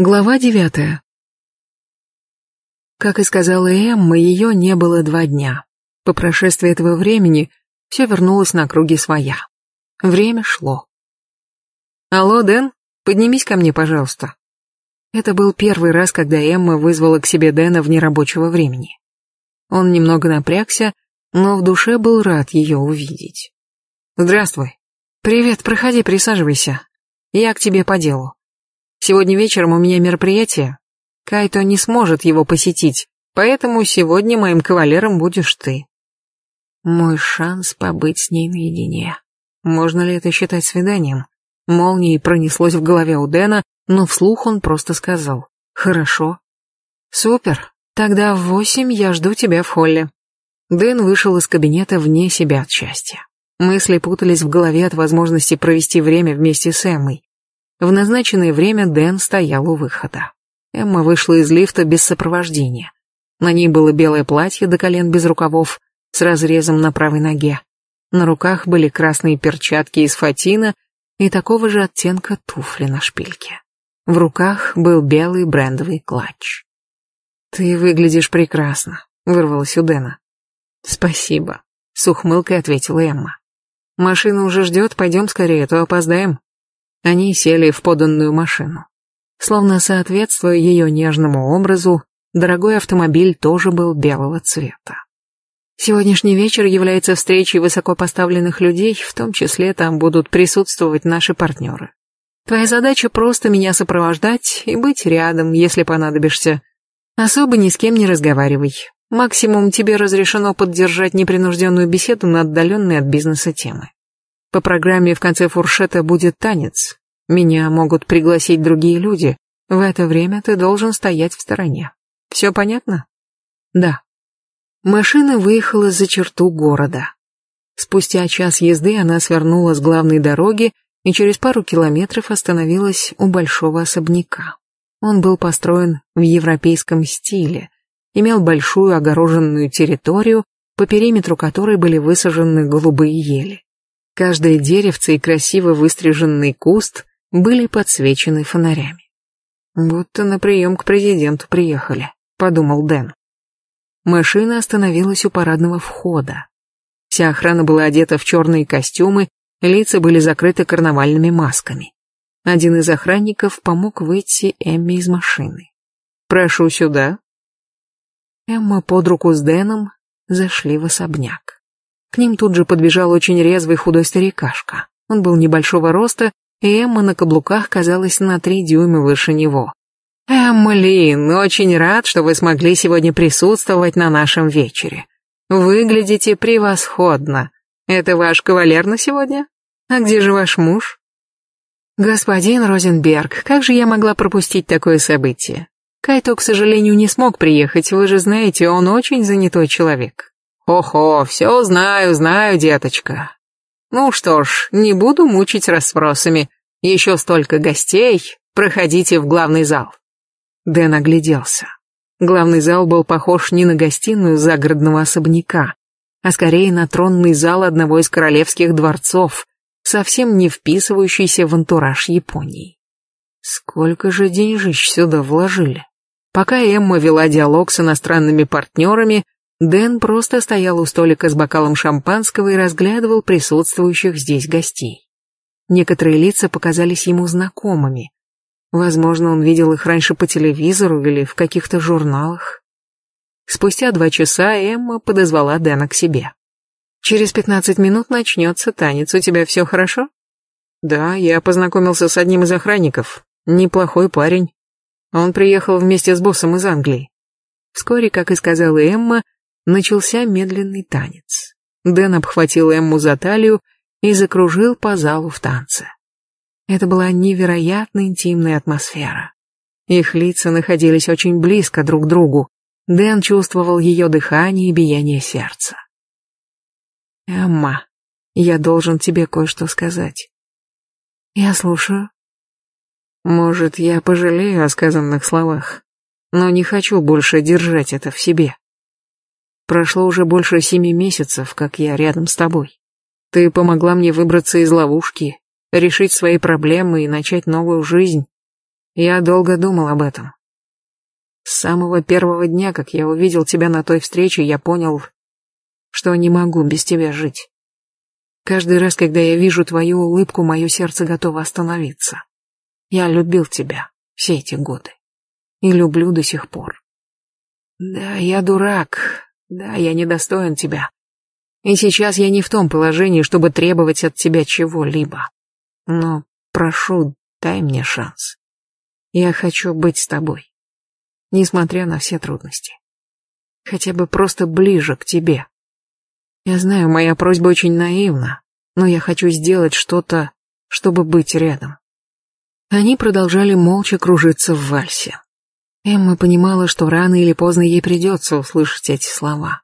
Глава девятая. Как и сказала Эмма, ее не было два дня. По прошествии этого времени все вернулось на круги своя. Время шло. «Алло, Дэн, поднимись ко мне, пожалуйста». Это был первый раз, когда Эмма вызвала к себе Дэна в нерабочего времени. Он немного напрягся, но в душе был рад ее увидеть. «Здравствуй. Привет, проходи, присаживайся. Я к тебе по делу». Сегодня вечером у меня мероприятие. Кайто не сможет его посетить, поэтому сегодня моим кавалером будешь ты. Мой шанс побыть с ней наедине. Можно ли это считать свиданием? Молнией пронеслось в голове у Дэна, но вслух он просто сказал «Хорошо». «Супер, тогда в восемь я жду тебя в холле». Дэн вышел из кабинета вне себя от счастья. Мысли путались в голове от возможности провести время вместе с Эммой. В назначенное время Дэн стоял у выхода. Эмма вышла из лифта без сопровождения. На ней было белое платье до колен без рукавов, с разрезом на правой ноге. На руках были красные перчатки из фатина и такого же оттенка туфли на шпильке. В руках был белый брендовый клатч. «Ты выглядишь прекрасно», — вырвалась у Дэна. «Спасибо», — с ухмылкой ответила Эмма. «Машина уже ждет, пойдем скорее, а то опоздаем». Они сели в поданную машину. Словно соответствуя ее нежному образу, дорогой автомобиль тоже был белого цвета. Сегодняшний вечер является встречей высокопоставленных людей, в том числе там будут присутствовать наши партнеры. Твоя задача просто меня сопровождать и быть рядом, если понадобишься. Особо ни с кем не разговаривай. Максимум тебе разрешено поддержать непринужденную беседу на отдаленные от бизнеса темы. По программе в конце фуршета будет танец. Меня могут пригласить другие люди. В это время ты должен стоять в стороне. Все понятно? Да. Машина выехала за черту города. Спустя час езды она свернула с главной дороги и через пару километров остановилась у большого особняка. Он был построен в европейском стиле, имел большую огороженную территорию, по периметру которой были высажены голубые ели. Каждое деревце и красиво выстриженный куст были подсвечены фонарями. «Будто на прием к президенту приехали», — подумал Дэн. Машина остановилась у парадного входа. Вся охрана была одета в черные костюмы, лица были закрыты карнавальными масками. Один из охранников помог выйти Эмме из машины. «Прошу сюда». Эмма под руку с Дэном зашли в особняк. К ним тут же подбежал очень резвый худой старикашка. Он был небольшого роста, и Эмма на каблуках казалась на три дюйма выше него. «Эмма Лин, очень рад, что вы смогли сегодня присутствовать на нашем вечере. Выглядите превосходно. Это ваш кавалер на сегодня? А где же ваш муж?» «Господин Розенберг, как же я могла пропустить такое событие? Кайто, к сожалению, не смог приехать, вы же знаете, он очень занятой человек. «Охо, все знаю, знаю, деточка. Ну что ж, не буду мучить расспросами. Еще столько гостей. Проходите в главный зал». Дэн огляделся. Главный зал был похож не на гостиную загородного особняка, а скорее на тронный зал одного из королевских дворцов, совсем не вписывающийся в антураж Японии. Сколько же деньжищ сюда вложили? Пока Эмма вела диалог с иностранными партнерами, Дэн просто стоял у столика с бокалом шампанского и разглядывал присутствующих здесь гостей. Некоторые лица показались ему знакомыми. Возможно, он видел их раньше по телевизору или в каких-то журналах. Спустя два часа Эмма подозвала Дэна к себе. «Через пятнадцать минут начнется танец. У тебя все хорошо?» «Да, я познакомился с одним из охранников. Неплохой парень. Он приехал вместе с боссом из Англии». Вскоре, как и сказала Эмма, начался медленный танец. Дэн обхватил Эмму за талию и закружил по залу в танце. Это была невероятно интимная атмосфера. Их лица находились очень близко друг к другу. Дэн чувствовал ее дыхание и биение сердца. «Эмма, я должен тебе кое-что сказать». «Я слушаю». «Может, я пожалею о сказанных словах, но не хочу больше держать это в себе». Прошло уже больше семи месяцев, как я рядом с тобой. Ты помогла мне выбраться из ловушки, решить свои проблемы и начать новую жизнь. Я долго думал об этом. С самого первого дня, как я увидел тебя на той встрече, я понял, что не могу без тебя жить. Каждый раз, когда я вижу твою улыбку, мое сердце готово остановиться. Я любил тебя все эти годы. И люблю до сих пор. Да, я дурак. Да, я недостоин тебя. И сейчас я не в том положении, чтобы требовать от тебя чего-либо. Но прошу, дай мне шанс. Я хочу быть с тобой, несмотря на все трудности. Хотя бы просто ближе к тебе. Я знаю, моя просьба очень наивна, но я хочу сделать что-то, чтобы быть рядом. Они продолжали молча кружиться в вальсе. Эмма понимала, что рано или поздно ей придется услышать эти слова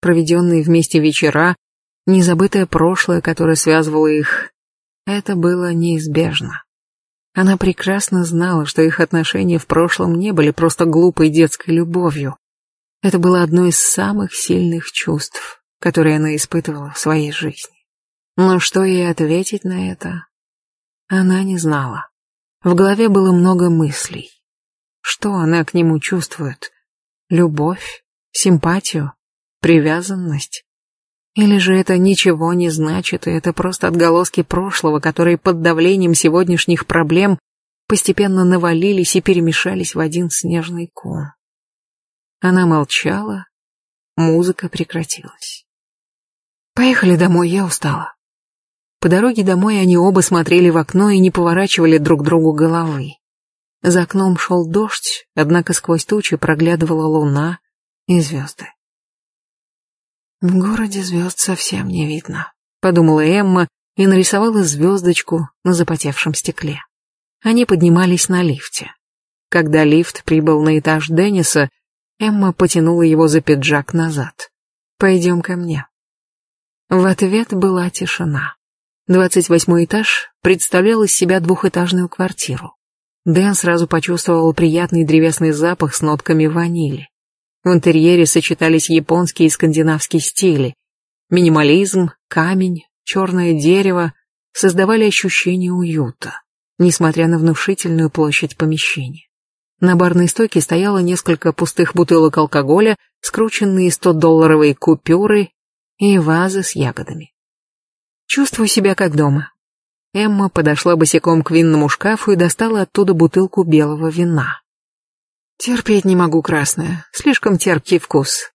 проведенные вместе вечера, незабытое прошлое, которое связывало их, это было неизбежно. Она прекрасно знала, что их отношения в прошлом не были просто глупой детской любовью. Это было одно из самых сильных чувств, которые она испытывала в своей жизни. Но что ей ответить на это, она не знала. В голове было много мыслей. Что она к нему чувствует? Любовь? Симпатию? Привязанность? Или же это ничего не значит, и это просто отголоски прошлого, которые под давлением сегодняшних проблем постепенно навалились и перемешались в один снежный ком. Она молчала, музыка прекратилась. «Поехали домой, я устала». По дороге домой они оба смотрели в окно и не поворачивали друг другу головы. За окном шел дождь, однако сквозь тучи проглядывала луна и звезды. В городе звезд совсем не видно, подумала Эмма и нарисовала звездочку на запотевшем стекле. Они поднимались на лифте. Когда лифт прибыл на этаж Денниса, Эмма потянула его за пиджак назад. «Пойдем ко мне». В ответ была тишина. Двадцать восьмой этаж представлял из себя двухэтажную квартиру. Дэн сразу почувствовал приятный древесный запах с нотками ванили. В интерьере сочетались японские и скандинавские стили. Минимализм, камень, черное дерево создавали ощущение уюта, несмотря на внушительную площадь помещения. На барной стойке стояло несколько пустых бутылок алкоголя, скрученные 100-долларовые купюры и вазы с ягодами. Чувствую себя как дома. Эмма подошла босиком к винному шкафу и достала оттуда бутылку белого вина. Терпеть не могу красное, слишком терпкий вкус.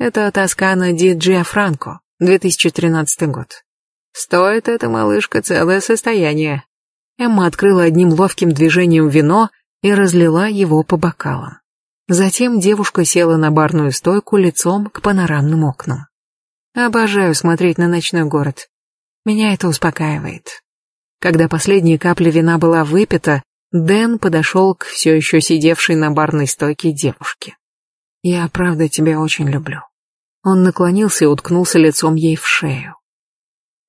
Это Тоскана Ди Джиафранко, 2013 год. Стоит эта малышка целое состояние. Эмма открыла одним ловким движением вино и разлила его по бокалам. Затем девушка села на барную стойку лицом к панорамным окнам. Обожаю смотреть на ночной город. Меня это успокаивает. Когда последняя капля вина была выпита, Дэн подошел к все еще сидевшей на барной стойке девушке. «Я правда тебя очень люблю». Он наклонился и уткнулся лицом ей в шею.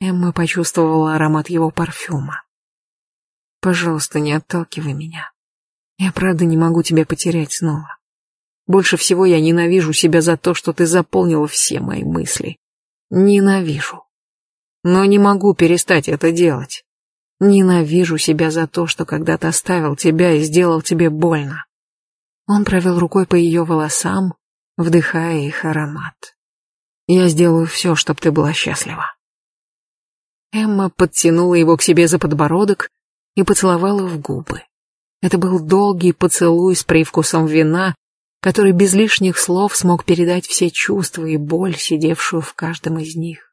Эмма почувствовала аромат его парфюма. «Пожалуйста, не отталкивай меня. Я правда не могу тебя потерять снова. Больше всего я ненавижу себя за то, что ты заполнила все мои мысли. Ненавижу. Но не могу перестать это делать. Ненавижу себя за то, что когда-то оставил тебя и сделал тебе больно. Он провел рукой по ее волосам, вдыхая их аромат. Я сделаю все, чтобы ты была счастлива. Эмма подтянула его к себе за подбородок и поцеловала в губы. Это был долгий поцелуй с привкусом вина, который без лишних слов смог передать все чувства и боль, сидевшую в каждом из них.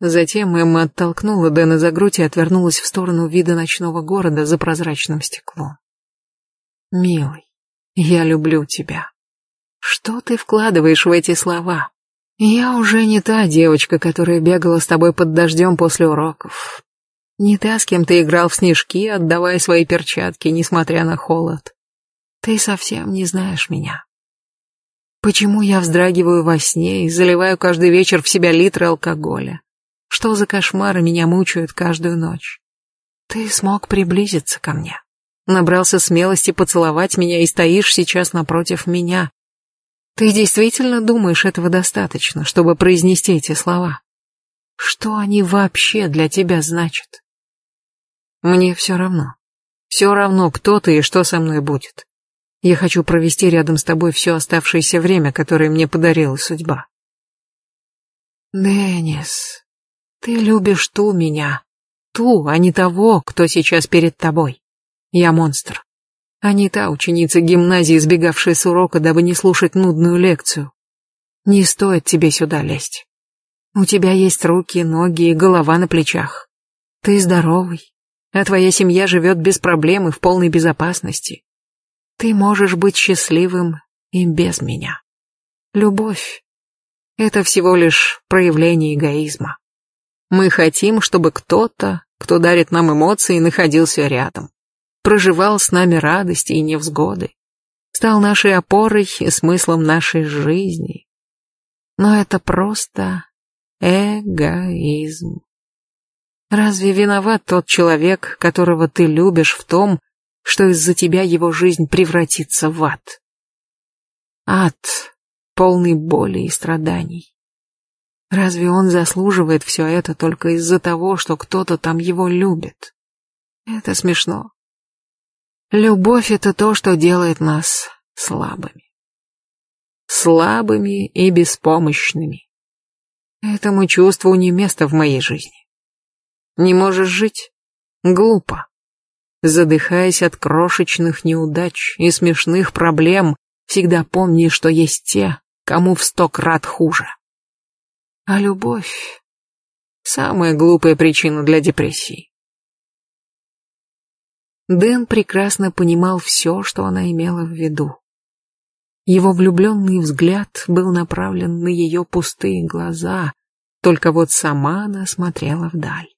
Затем Эмма оттолкнула Дэна за грудь и отвернулась в сторону вида ночного города за прозрачным стеклом. «Милый, я люблю тебя. Что ты вкладываешь в эти слова? Я уже не та девочка, которая бегала с тобой под дождем после уроков. Не та, с кем ты играл в снежки, отдавая свои перчатки, несмотря на холод. Ты совсем не знаешь меня. Почему я вздрагиваю во сне и заливаю каждый вечер в себя литры алкоголя? Что за кошмары меня мучают каждую ночь? Ты смог приблизиться ко мне. Набрался смелости поцеловать меня и стоишь сейчас напротив меня. Ты действительно думаешь этого достаточно, чтобы произнести эти слова? Что они вообще для тебя значат? Мне все равно. Все равно, кто ты и что со мной будет. Я хочу провести рядом с тобой все оставшееся время, которое мне подарила судьба. Деннис, ты любишь ту меня. Ту, а не того, кто сейчас перед тобой. Я монстр. А не та ученица гимназии, избегавшая с урока, дабы не слушать нудную лекцию. Не стоит тебе сюда лезть. У тебя есть руки, ноги и голова на плечах. Ты здоровый, а твоя семья живет без проблем и в полной безопасности. Ты можешь быть счастливым и без меня. Любовь — это всего лишь проявление эгоизма. Мы хотим, чтобы кто-то, кто дарит нам эмоции, находился рядом, проживал с нами радости и невзгоды, стал нашей опорой и смыслом нашей жизни. Но это просто эгоизм. Разве виноват тот человек, которого ты любишь в том, что из-за тебя его жизнь превратится в ад. Ад, полный боли и страданий. Разве он заслуживает все это только из-за того, что кто-то там его любит? Это смешно. Любовь — это то, что делает нас слабыми. Слабыми и беспомощными. Этому чувству не место в моей жизни. Не можешь жить? Глупо. Задыхаясь от крошечных неудач и смешных проблем, всегда помни, что есть те, кому в сто крат хуже. А любовь — самая глупая причина для депрессии. Дэн прекрасно понимал все, что она имела в виду. Его влюбленный взгляд был направлен на ее пустые глаза, только вот сама она смотрела вдаль.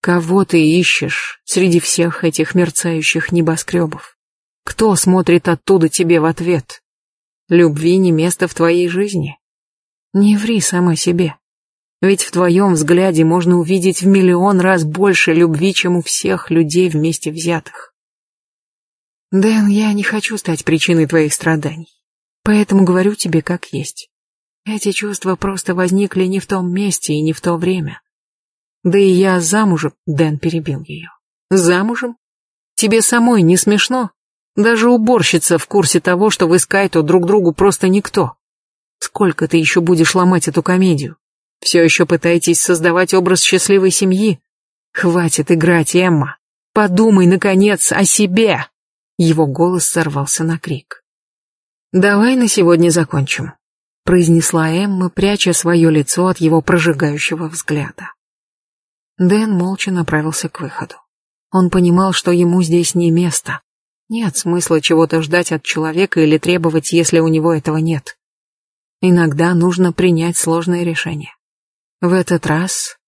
Кого ты ищешь среди всех этих мерцающих небоскребов? Кто смотрит оттуда тебе в ответ? Любви не место в твоей жизни. Не ври сама себе. Ведь в твоем взгляде можно увидеть в миллион раз больше любви, чем у всех людей вместе взятых. Дэн, я не хочу стать причиной твоих страданий. Поэтому говорю тебе как есть. Эти чувства просто возникли не в том месте и не в то время. Да и я замужем, Дэн перебил ее. Замужем? Тебе самой не смешно? Даже уборщица в курсе того, что вы с Кайто друг другу просто никто. Сколько ты еще будешь ломать эту комедию? Все еще пытаетесь создавать образ счастливой семьи? Хватит играть, Эмма. Подумай, наконец, о себе. Его голос сорвался на крик. Давай на сегодня закончим, произнесла Эмма, пряча свое лицо от его прожигающего взгляда. Дэн молча направился к выходу. Он понимал, что ему здесь не место. Нет смысла чего-то ждать от человека или требовать, если у него этого нет. Иногда нужно принять сложное решение. В этот раз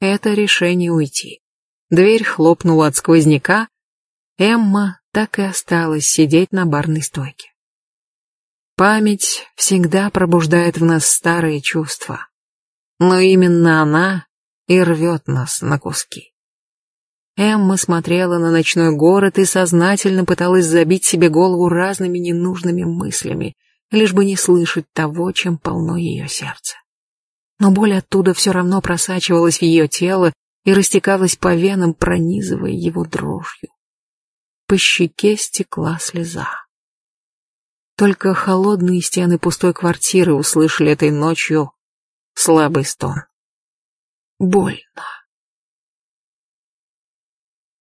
это решение уйти. Дверь хлопнула от сквозняка. Эмма так и осталась сидеть на барной стойке. Память всегда пробуждает в нас старые чувства. Но именно она и рвет нас на куски. Эмма смотрела на ночной город и сознательно пыталась забить себе голову разными ненужными мыслями, лишь бы не слышать того, чем полно ее сердце. Но боль оттуда все равно просачивалась в ее тело и растекалась по венам, пронизывая его дрожью. По щеке стекла слеза. Только холодные стены пустой квартиры услышали этой ночью слабый стон. Больно.